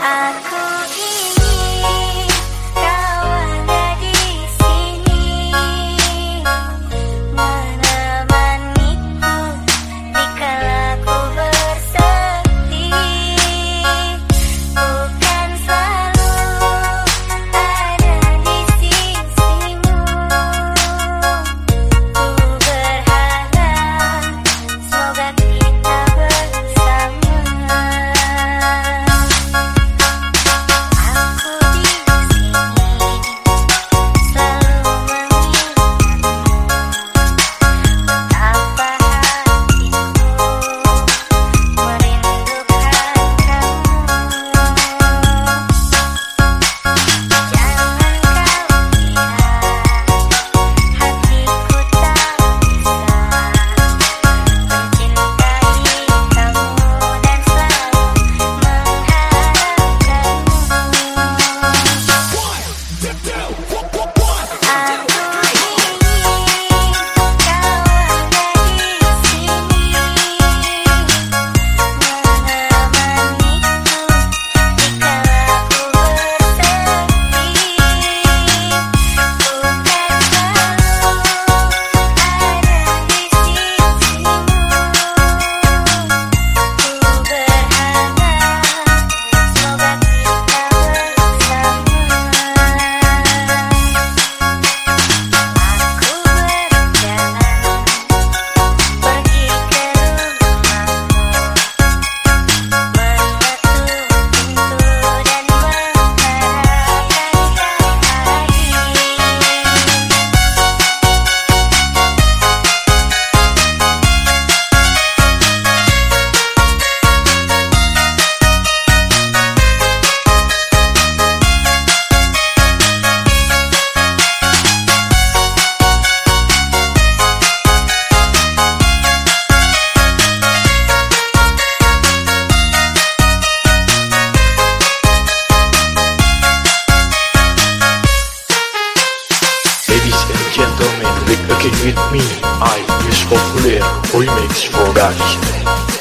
Aku Kick with me, I use popular remix for Gagisme.